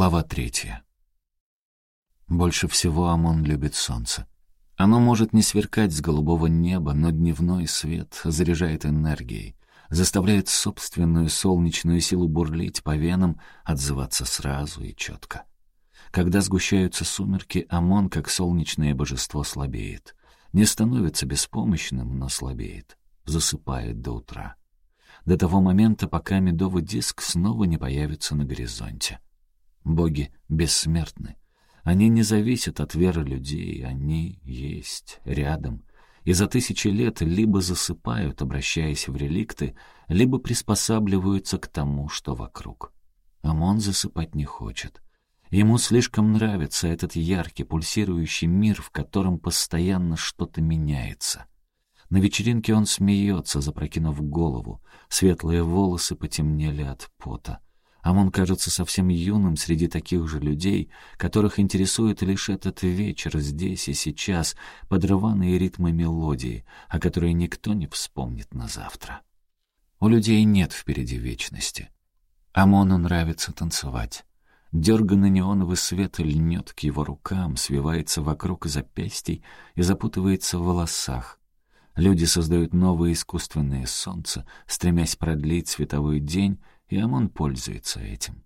Глава третья. Больше всего Амон любит солнце. Оно может не сверкать с голубого неба, но дневной свет заряжает энергией, заставляет собственную солнечную силу бурлить по венам, отзываться сразу и четко. Когда сгущаются сумерки, Амон, как солнечное божество, слабеет. Не становится беспомощным, но слабеет. Засыпает до утра. До того момента, пока медовый диск снова не появится на горизонте. Боги бессмертны. Они не зависят от веры людей, они есть рядом. И за тысячи лет либо засыпают, обращаясь в реликты, либо приспосабливаются к тому, что вокруг. Амон засыпать не хочет. Ему слишком нравится этот яркий, пульсирующий мир, в котором постоянно что-то меняется. На вечеринке он смеется, запрокинув голову. Светлые волосы потемнели от пота. Амон кажется совсем юным среди таких же людей, которых интересует лишь этот вечер здесь и сейчас, под рваные ритмы мелодии, о которой никто не вспомнит на завтра. У людей нет впереди вечности. Амону нравится танцевать. Дерганный неоновый свет льнет к его рукам, свивается вокруг запястий и запутывается в волосах. Люди создают новые искусственные солнца, стремясь продлить световой день и Амон пользуется этим.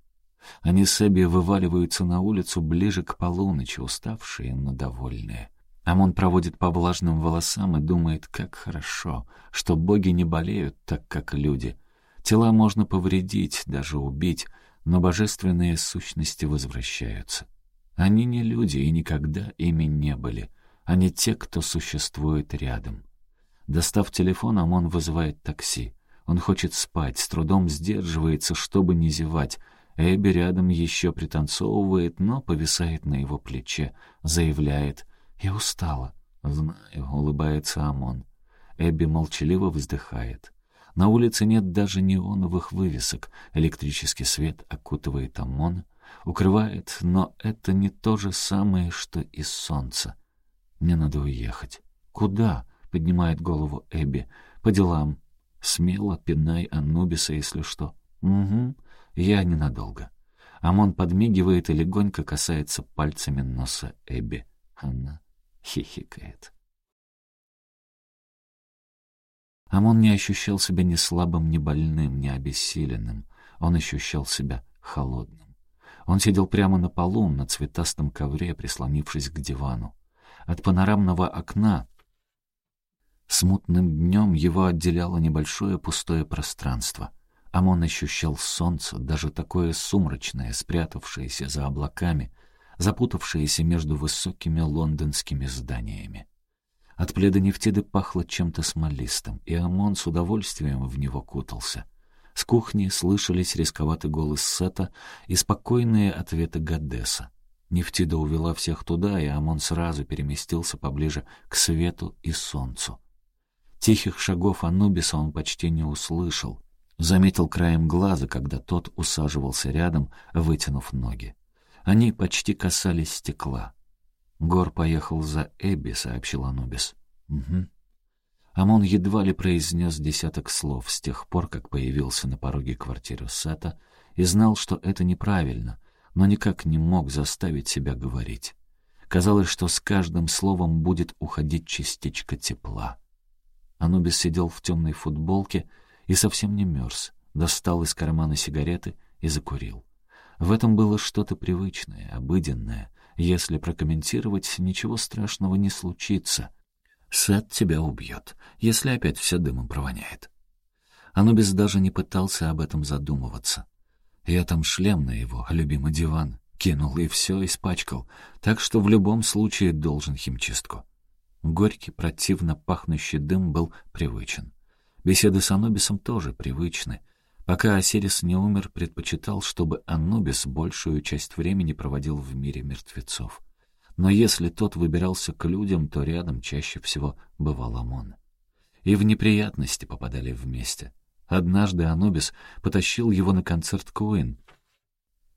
Они с Эбби вываливаются на улицу ближе к полуночи, уставшие, но довольные. Амон проводит по влажным волосам и думает, как хорошо, что боги не болеют так, как люди. Тела можно повредить, даже убить, но божественные сущности возвращаются. Они не люди и никогда ими не были. Они те, кто существует рядом. Достав телефон, Амон вызывает такси. Он хочет спать, с трудом сдерживается, чтобы не зевать. Эбби рядом еще пританцовывает, но повисает на его плече, заявляет «Я устала». «Знаю», — улыбается Амон. Эбби молчаливо вздыхает. На улице нет даже неоновых вывесок. Электрический свет окутывает Амон, укрывает, но это не то же самое, что и солнце. «Мне надо уехать». «Куда?» — поднимает голову Эбби. «По делам. Смело пинай Анубиса, если что. Угу, я ненадолго. Амон подмигивает и легонько касается пальцами носа Эбби. Она хихикает. Амон не ощущал себя ни слабым, ни больным, ни обессиленным. Он ощущал себя холодным. Он сидел прямо на полу, на цветастом ковре, прислонившись к дивану. От панорамного окна Смутным днем его отделяло небольшое пустое пространство. Амон ощущал солнце, даже такое сумрачное, спрятавшееся за облаками, запутавшееся между высокими лондонскими зданиями. От пледа нефтиды пахло чем-то смолистым, и Амон с удовольствием в него кутался. С кухни слышались рисковатый голос Сета и спокойные ответы Гадеса. Нефтида увела всех туда, и Амон сразу переместился поближе к свету и солнцу. Тихих шагов Анубиса он почти не услышал. Заметил краем глаза, когда тот усаживался рядом, вытянув ноги. Они почти касались стекла. «Гор поехал за Эбби», — сообщил Анубис. «Угу». Амон едва ли произнес десяток слов с тех пор, как появился на пороге квартиры Сета, и знал, что это неправильно, но никак не мог заставить себя говорить. Казалось, что с каждым словом будет уходить частичка тепла. Анубис сидел в темной футболке и совсем не мерз, достал из кармана сигареты и закурил. В этом было что-то привычное, обыденное. Если прокомментировать, ничего страшного не случится. Сет тебя убьет, если опять все дымом провоняет. Анубис даже не пытался об этом задумываться. Я там шлем на его, любимый диван, кинул и все испачкал, так что в любом случае должен химчистку. Горький, противно пахнущий дым был привычен. Беседы с Анубисом тоже привычны. Пока Осирис не умер, предпочитал, чтобы Анубис большую часть времени проводил в мире мертвецов. Но если тот выбирался к людям, то рядом чаще всего бывал Амон. И в неприятности попадали вместе. Однажды Анубис потащил его на концерт Куин,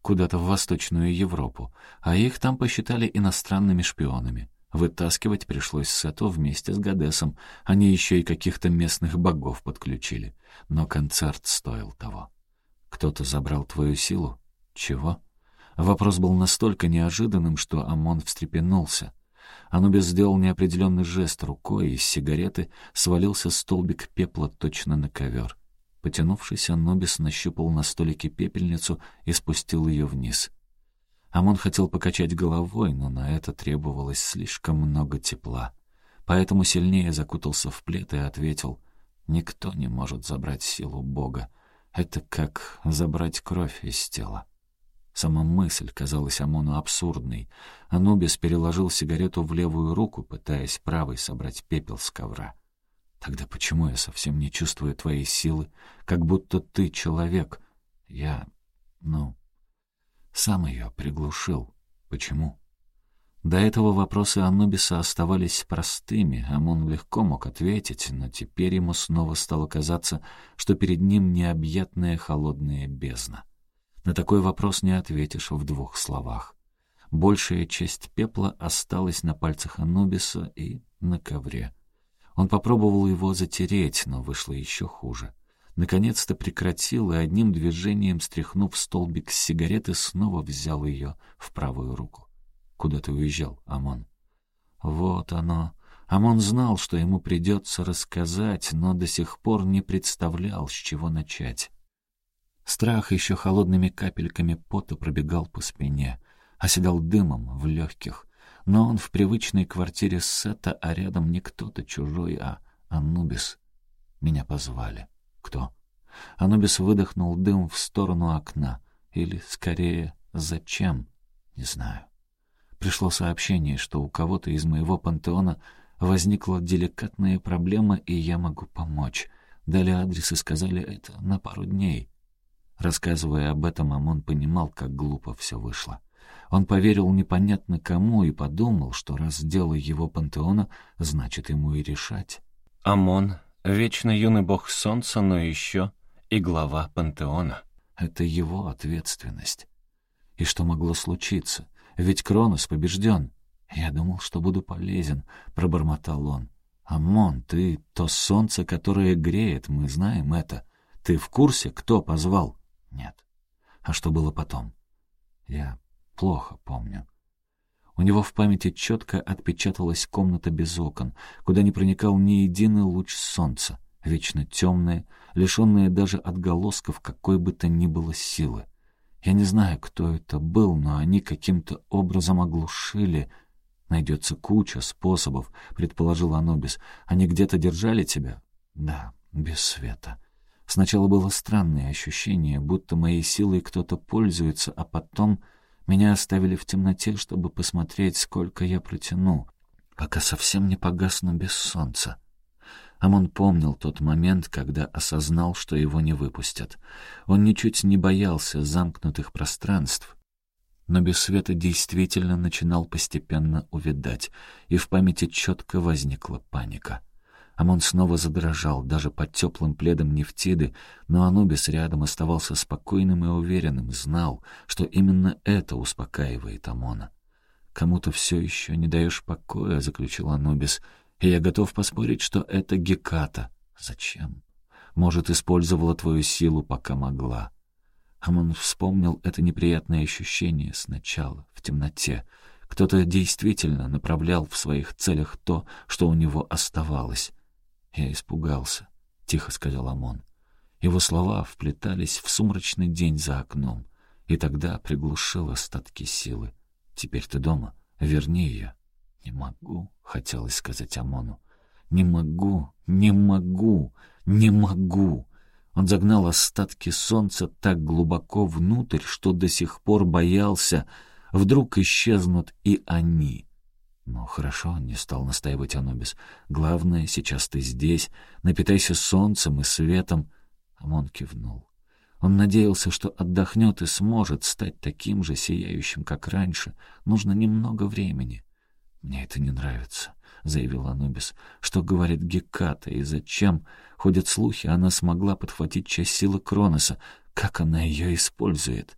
куда-то в Восточную Европу, а их там посчитали иностранными шпионами. Вытаскивать пришлось Сету вместе с Гадесом. Они еще и каких-то местных богов подключили. Но концерт стоил того. Кто-то забрал твою силу? Чего? Вопрос был настолько неожиданным, что Амон встрепенулся. Анубис сделал неопределенный жест рукой, и из сигареты свалился столбик пепла точно на ковер. Потянувшись, Анубис нащупал на столике пепельницу и спустил ее вниз. Амон хотел покачать головой, но на это требовалось слишком много тепла. Поэтому сильнее закутался в плед и ответил, «Никто не может забрать силу Бога. Это как забрать кровь из тела». Сама мысль казалась Амону абсурдной. Анубис переложил сигарету в левую руку, пытаясь правой собрать пепел с ковра. «Тогда почему я совсем не чувствую твоей силы, как будто ты человек? Я, ну, сам ее приглушил. Почему?» До этого вопросы Анубиса оставались простыми, Амон легко мог ответить, но теперь ему снова стало казаться, что перед ним необъятная холодная бездна. На такой вопрос не ответишь в двух словах. Большая часть пепла осталась на пальцах Анубиса и на ковре. Он попробовал его затереть, но вышло еще хуже. Наконец-то прекратил и одним движением, стряхнув столбик с сигареты, снова взял ее в правую руку. «Куда ты уезжал, Амон?» «Вот оно». Амон знал, что ему придется рассказать, но до сих пор не представлял, с чего начать. Страх еще холодными капельками пота пробегал по спине, оседал дымом в легких. Но он в привычной квартире Сета, а рядом не кто-то чужой, а Анубис. Меня позвали. Кто? Анубис выдохнул дым в сторону окна. Или, скорее, зачем? Не знаю. Пришло сообщение, что у кого-то из моего пантеона возникла деликатная проблема, и я могу помочь. Дали адрес и сказали это на пару дней. Рассказывая об этом, Амон понимал, как глупо все вышло. Он поверил непонятно кому и подумал, что раз дело его пантеона, значит ему и решать. Амон — вечно юный бог солнца, но еще и глава пантеона. Это его ответственность. И что могло случиться? Ведь Кронос побежден. Я думал, что буду полезен, — пробормотал он. «Амон, ты то солнце, которое греет, мы знаем это. Ты в курсе, кто позвал?» Нет. А что было потом? Я плохо помню. У него в памяти четко отпечаталась комната без окон, куда не проникал ни единый луч солнца, вечно темная, лишенная даже отголосков какой бы то ни было силы. Я не знаю, кто это был, но они каким-то образом оглушили. Найдется куча способов, предположил Анубис. Они где-то держали тебя? Да, без света. Сначала было странное ощущение, будто моей силой кто-то пользуется, а потом меня оставили в темноте, чтобы посмотреть, сколько я протяну, пока совсем не погасну без солнца. Амон помнил тот момент, когда осознал, что его не выпустят. Он ничуть не боялся замкнутых пространств, но без света действительно начинал постепенно увядать, и в памяти четко возникла паника. Амон снова задрожал, даже под теплым пледом Нефтиды, но Анубис рядом оставался спокойным и уверенным, знал, что именно это успокаивает Амона. «Кому-то все еще не даешь покоя», — заключил Анубис, «и я готов поспорить, что это Геката. Зачем? Может, использовала твою силу, пока могла». Амон вспомнил это неприятное ощущение сначала, в темноте. Кто-то действительно направлял в своих целях то, что у него оставалось. «Я испугался», — тихо сказал Амон. Его слова вплетались в сумрачный день за окном, и тогда приглушил остатки силы. «Теперь ты дома. Верни ее». «Не могу», — хотелось сказать Амону. «Не могу, не могу, не могу». Он загнал остатки солнца так глубоко внутрь, что до сих пор боялся, вдруг исчезнут и они. «Ну, хорошо», — не стал настаивать Анубис. «Главное, сейчас ты здесь. Напитайся солнцем и светом». Амон кивнул. Он надеялся, что отдохнет и сможет стать таким же сияющим, как раньше. Нужно немного времени. «Мне это не нравится», — заявил Анубис. «Что говорит Геката и зачем? Ходят слухи, она смогла подхватить часть силы Кроноса. Как она ее использует?»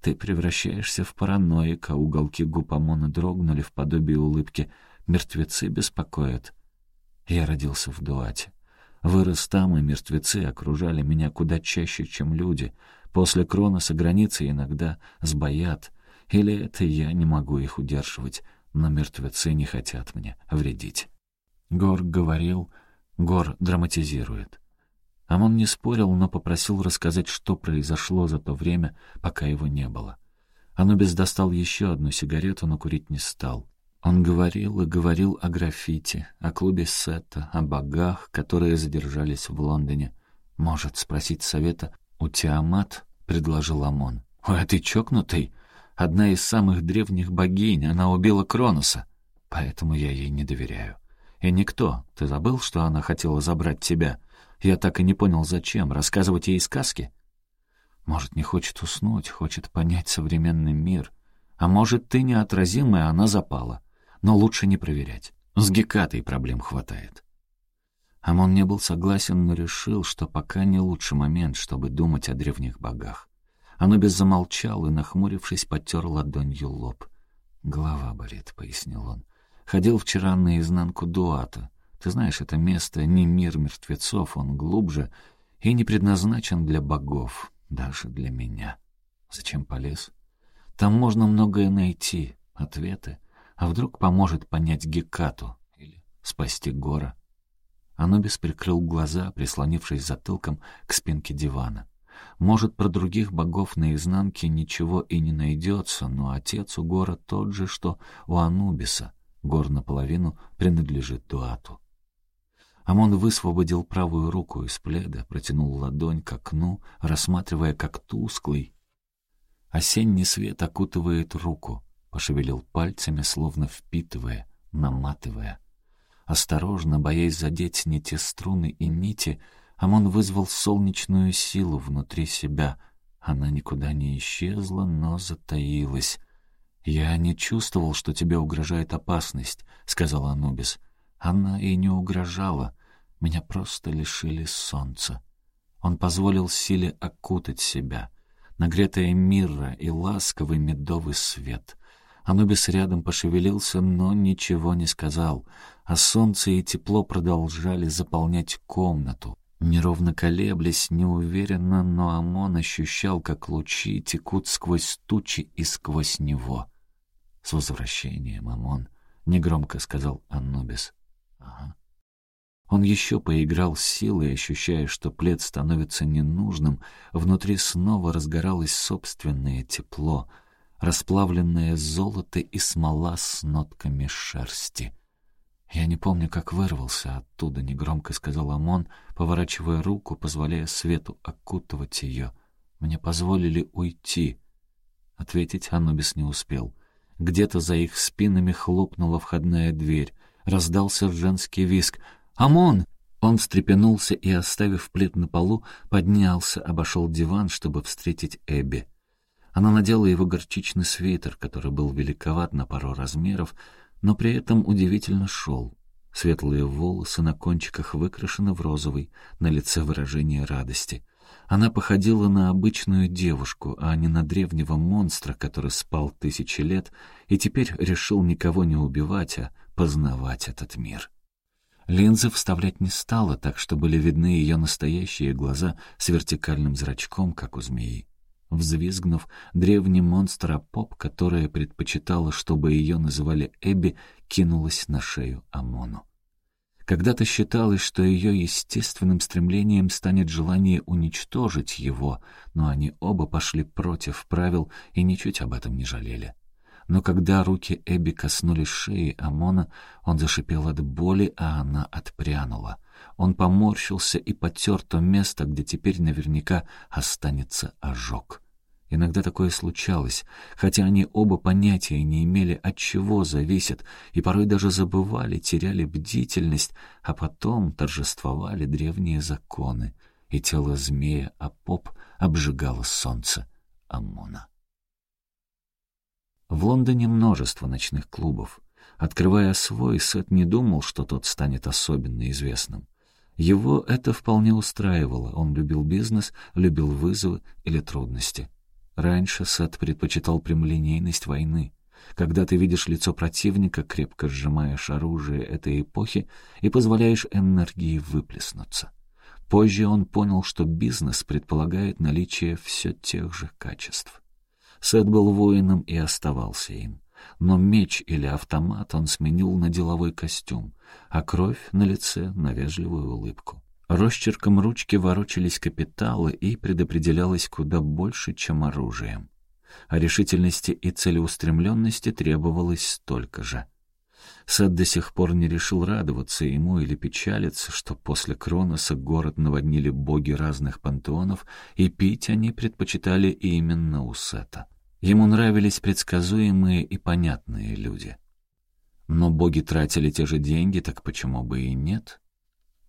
Ты превращаешься в параноика, уголки губ Амона дрогнули в подобие улыбки. Мертвецы беспокоят. Я родился в Дуате. Вырос там, и мертвецы окружали меня куда чаще, чем люди. После Кроноса границы иногда сбоят, или это я не могу их удерживать, но мертвецы не хотят мне вредить. Гор говорил, Гор драматизирует. Амон не спорил, но попросил рассказать, что произошло за то время, пока его не было. Анубис достал еще одну сигарету, но курить не стал. Он говорил и говорил о граффити, о клубе Сета, о богах, которые задержались в Лондоне. «Может спросить совета у Тиамат?» — предложил Амон. «Ой, а ты чокнутый? Одна из самых древних богинь, она убила Кронуса. Поэтому я ей не доверяю. И никто. Ты забыл, что она хотела забрать тебя? Я так и не понял, зачем. Рассказывать ей сказки?» Может, не хочет уснуть, хочет понять современный мир. А может, ты неотразимая, она запала. Но лучше не проверять. С Гекатой проблем хватает. Амон не был согласен, но решил, что пока не лучший момент, чтобы думать о древних богах. Анубис замолчал и, нахмурившись, потер ладонью лоб. «Голова болит», — пояснил он. «Ходил вчера наизнанку Дуата. Ты знаешь, это место не мир мертвецов, он глубже и не предназначен для богов, даже для меня. Зачем полез? Там можно многое найти, ответы. А вдруг поможет понять Гекату или спасти Гора?» Анубис прикрыл глаза, прислонившись затылком к спинке дивана. Может, про других богов наизнанке ничего и не найдется, но отец у Гора тот же, что у Анубиса. Гор наполовину принадлежит Дуату. Амон высвободил правую руку из пледа, протянул ладонь к окну, рассматривая, как тусклый. Осенний свет окутывает руку, пошевелил пальцами, словно впитывая, наматывая. Осторожно, боясь задеть не те струны и нити, Амон вызвал солнечную силу внутри себя. Она никуда не исчезла, но затаилась. «Я не чувствовал, что тебе угрожает опасность», — сказал Анубис. «Она и не угрожала. Меня просто лишили солнца». Он позволил силе окутать себя. Нагретая мира и ласковый медовый свет. Анубис рядом пошевелился, но ничего не сказал, а солнце и тепло продолжали заполнять комнату. Неровно колеблясь, неуверенно, но Амон ощущал, как лучи текут сквозь тучи и сквозь него. «С возвращением, Амон», — негромко сказал Анубис. «Ага». Он еще поиграл с силой, ощущая, что плед становится ненужным, внутри снова разгоралось собственное тепло — расплавленное золото и смола с нотками шерсти. «Я не помню, как вырвался оттуда», — негромко сказал Амон, поворачивая руку, позволяя свету окутывать ее. «Мне позволили уйти». Ответить Анубис не успел. Где-то за их спинами хлопнула входная дверь. Раздался женский виск. «Амон!» Он встрепенулся и, оставив плед на полу, поднялся, обошел диван, чтобы встретить Эбби. Она надела его горчичный свитер, который был великоват на пару размеров, но при этом удивительно шел. Светлые волосы на кончиках выкрашены в розовый, на лице выражение радости. Она походила на обычную девушку, а не на древнего монстра, который спал тысячи лет и теперь решил никого не убивать, а познавать этот мир. Линзы вставлять не стала, так что были видны ее настоящие глаза с вертикальным зрачком, как у змеи. Взвизгнув, древний монстр Апоп, которая предпочитала, чтобы ее называли Эбби, кинулась на шею Амону. Когда-то считалось, что ее естественным стремлением станет желание уничтожить его, но они оба пошли против правил и ничуть об этом не жалели. Но когда руки Эбби коснулись шеи Амона, он зашипел от боли, а она отпрянула — он поморщился и потер то место, где теперь наверняка останется ожог. Иногда такое случалось, хотя они оба понятия не имели, от чего зависит, и порой даже забывали, теряли бдительность, а потом торжествовали древние законы, и тело змея Апоп обжигало солнце Амона. В Лондоне множество ночных клубов. Открывая свой, Сет не думал, что тот станет особенно известным. Его это вполне устраивало. Он любил бизнес, любил вызовы или трудности. Раньше Сет предпочитал прямолинейность войны. Когда ты видишь лицо противника, крепко сжимаешь оружие этой эпохи и позволяешь энергии выплеснуться. Позже он понял, что бизнес предполагает наличие все тех же качеств. Сет был воином и оставался им. Но меч или автомат он сменил на деловой костюм, а кровь на лице — на вежливую улыбку. Росчерком ручки ворочались капиталы и предопределялось куда больше, чем оружием. А решительности и целеустремленности требовалось столько же. Сет до сих пор не решил радоваться ему или печалиться, что после Кроноса город наводнили боги разных пантеонов, и пить они предпочитали именно у Сета. Ему нравились предсказуемые и понятные люди. Но боги тратили те же деньги, так почему бы и нет?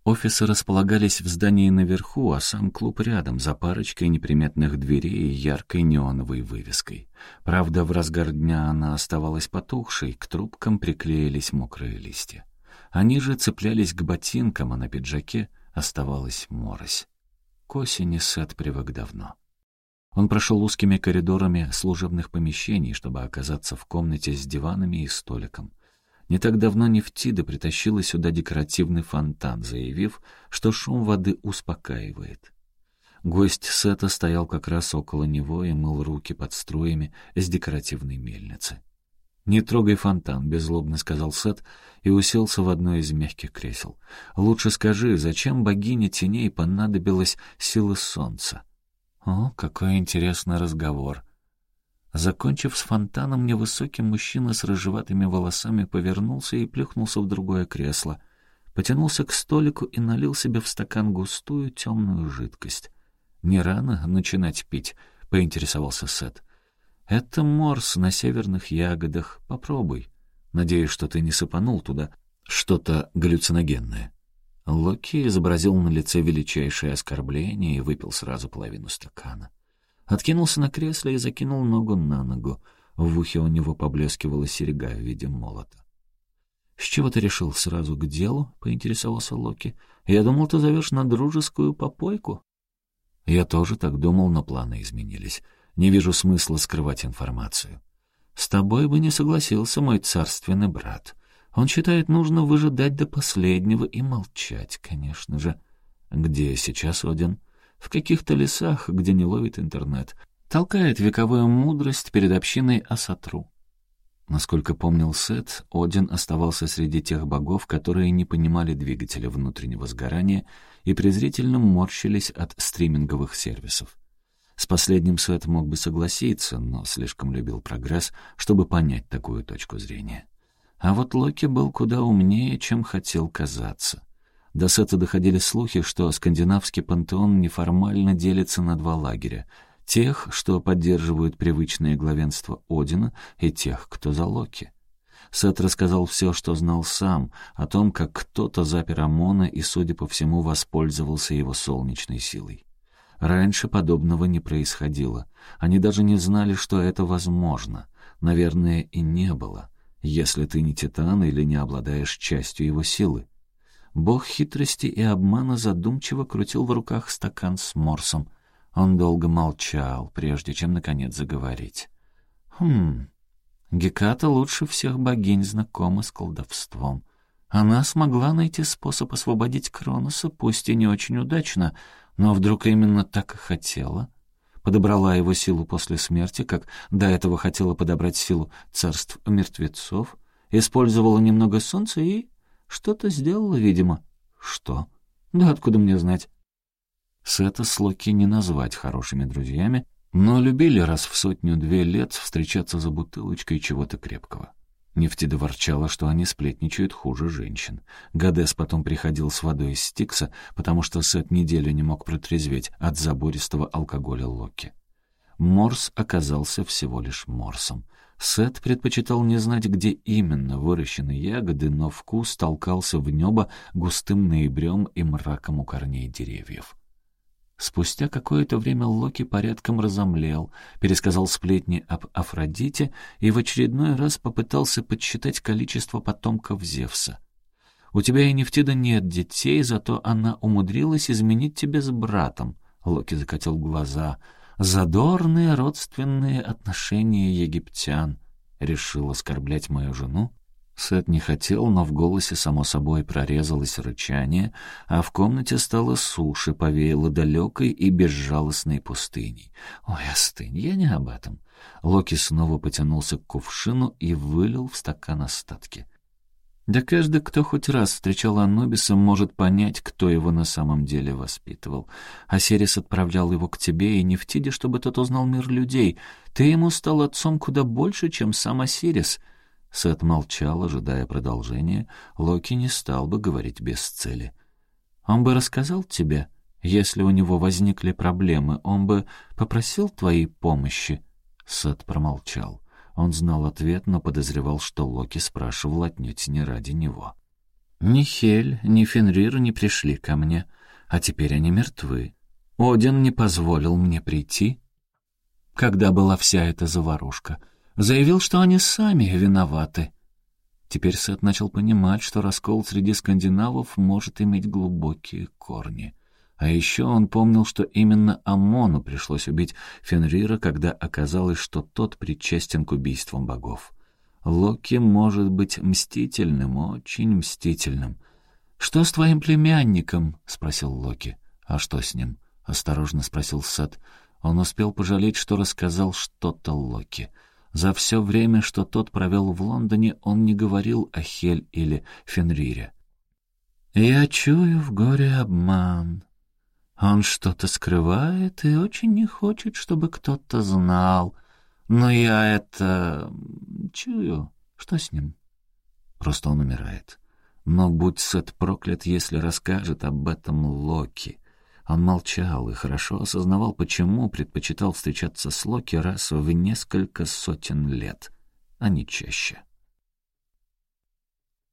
Офисы располагались в здании наверху, а сам клуб рядом, за парочкой неприметных дверей и яркой неоновой вывеской. Правда, в разгар дня она оставалась потухшей, к трубкам приклеились мокрые листья. Они же цеплялись к ботинкам, а на пиджаке оставалась морось. К осени Сет привык давно. Он прошел узкими коридорами служебных помещений, чтобы оказаться в комнате с диванами и столиком. Не так давно Нефтида притащила сюда декоративный фонтан, заявив, что шум воды успокаивает. Гость Сета стоял как раз около него и мыл руки под струями с декоративной мельницы. «Не трогай фонтан», — беззлобно сказал Сет и уселся в одно из мягких кресел. «Лучше скажи, зачем богине теней понадобилась сила солнца?» О, какой интересный разговор. Закончив с фонтаном, невысокий мужчина с рыжеватыми волосами повернулся и плюхнулся в другое кресло. Потянулся к столику и налил себе в стакан густую темную жидкость. «Не рано начинать пить», — поинтересовался Сет. «Это морс на северных ягодах. Попробуй. Надеюсь, что ты не сыпанул туда что-то галлюциногенное». Локи изобразил на лице величайшее оскорбление и выпил сразу половину стакана. Откинулся на кресле и закинул ногу на ногу. В ухе у него поблескивала серега в виде молота. «С чего ты решил сразу к делу?» — поинтересовался Локи. «Я думал, ты зовешь на дружескую попойку». «Я тоже так думал, но планы изменились. Не вижу смысла скрывать информацию». «С тобой бы не согласился мой царственный брат. Он считает, нужно выжидать до последнего и молчать, конечно же. Где сейчас Один? В каких-то лесах, где не ловит интернет. Толкает вековую мудрость перед общиной Асатру. Насколько помнил Сет, Один оставался среди тех богов, которые не понимали двигателя внутреннего сгорания и презрительно морщились от стриминговых сервисов. С последним Сет мог бы согласиться, но слишком любил прогресс, чтобы понять такую точку зрения. А вот Локи был куда умнее, чем хотел казаться. До Сета доходили слухи, что скандинавский пантеон неформально делится на два лагеря — тех, что поддерживают привычное главенство Одина, и тех, кто за Локи. Сет рассказал все, что знал сам, о том, как кто-то запер Амона и, судя по всему, воспользовался его солнечной силой. Раньше подобного не происходило. Они даже не знали, что это возможно. Наверное, и не было если ты не титан или не обладаешь частью его силы. Бог хитрости и обмана задумчиво крутил в руках стакан с морсом. Он долго молчал, прежде чем, наконец, заговорить. «Хм, Геката лучше всех богинь знакома с колдовством. Она смогла найти способ освободить Кроноса, пусть и не очень удачно, но вдруг именно так и хотела подобрала его силу после смерти, как до этого хотела подобрать силу царств мертвецов, использовала немного солнца и что-то сделала, видимо. Что? Да откуда мне знать? Сета с Локи не назвать хорошими друзьями, но любили раз в сотню-две лет встречаться за бутылочкой чего-то крепкого. Нефтида ворчала, что они сплетничают хуже женщин. Гадес потом приходил с водой из Стикса, потому что Сет неделю не мог протрезветь от забористого алкоголя Локи. Морс оказался всего лишь морсом. Сет предпочитал не знать, где именно выращены ягоды, но вкус толкался в небо густым ноябрем и мраком у корней деревьев. Спустя какое-то время Локи порядком разомлел, пересказал сплетни об Афродите и в очередной раз попытался подсчитать количество потомков Зевса. «У тебя и Нефтида нет детей, зато она умудрилась изменить тебя с братом», — Локи закатил глаза. «Задорные родственные отношения египтян». Решил оскорблять мою жену? Сет не хотел, но в голосе само собой прорезалось рычание, а в комнате стало суше, повеяло далекой и безжалостной пустыней. «Ой, остынь, я не об этом». Локи снова потянулся к кувшину и вылил в стакан остатки. Да каждый, кто хоть раз встречал Анубиса, может понять, кто его на самом деле воспитывал. Асерис отправлял его к тебе и не в Тиде, чтобы тот узнал мир людей. Ты ему стал отцом куда больше, чем сам Осирис. Сет молчал, ожидая продолжения. Локи не стал бы говорить без цели. «Он бы рассказал тебе, если у него возникли проблемы, он бы попросил твоей помощи?» Сет промолчал. Он знал ответ, но подозревал, что Локи спрашивал отнюдь не ради него. «Ни Хель, ни Фенрир не пришли ко мне, а теперь они мертвы. Один не позволил мне прийти, когда была вся эта заварушка. Заявил, что они сами виноваты». Теперь Сет начал понимать, что раскол среди скандинавов может иметь глубокие корни — а еще он помнил, что именно Амону пришлось убить Фенрира, когда оказалось, что тот причастен к убийствам богов. Локи может быть мстительным, очень мстительным. «Что с твоим племянником?» — спросил Локи. «А что с ним?» — осторожно спросил Сет. Он успел пожалеть, что рассказал что-то Локи. За все время, что тот провел в Лондоне, он не говорил о Хель или Фенрире. «Я чую в горе обман», он что-то скрывает и очень не хочет, чтобы кто-то знал. Но я это... чую. Что с ним? Просто он умирает. Но будь Сет проклят, если расскажет об этом Локи. Он молчал и хорошо осознавал, почему предпочитал встречаться с Локи раз в несколько сотен лет, а не чаще.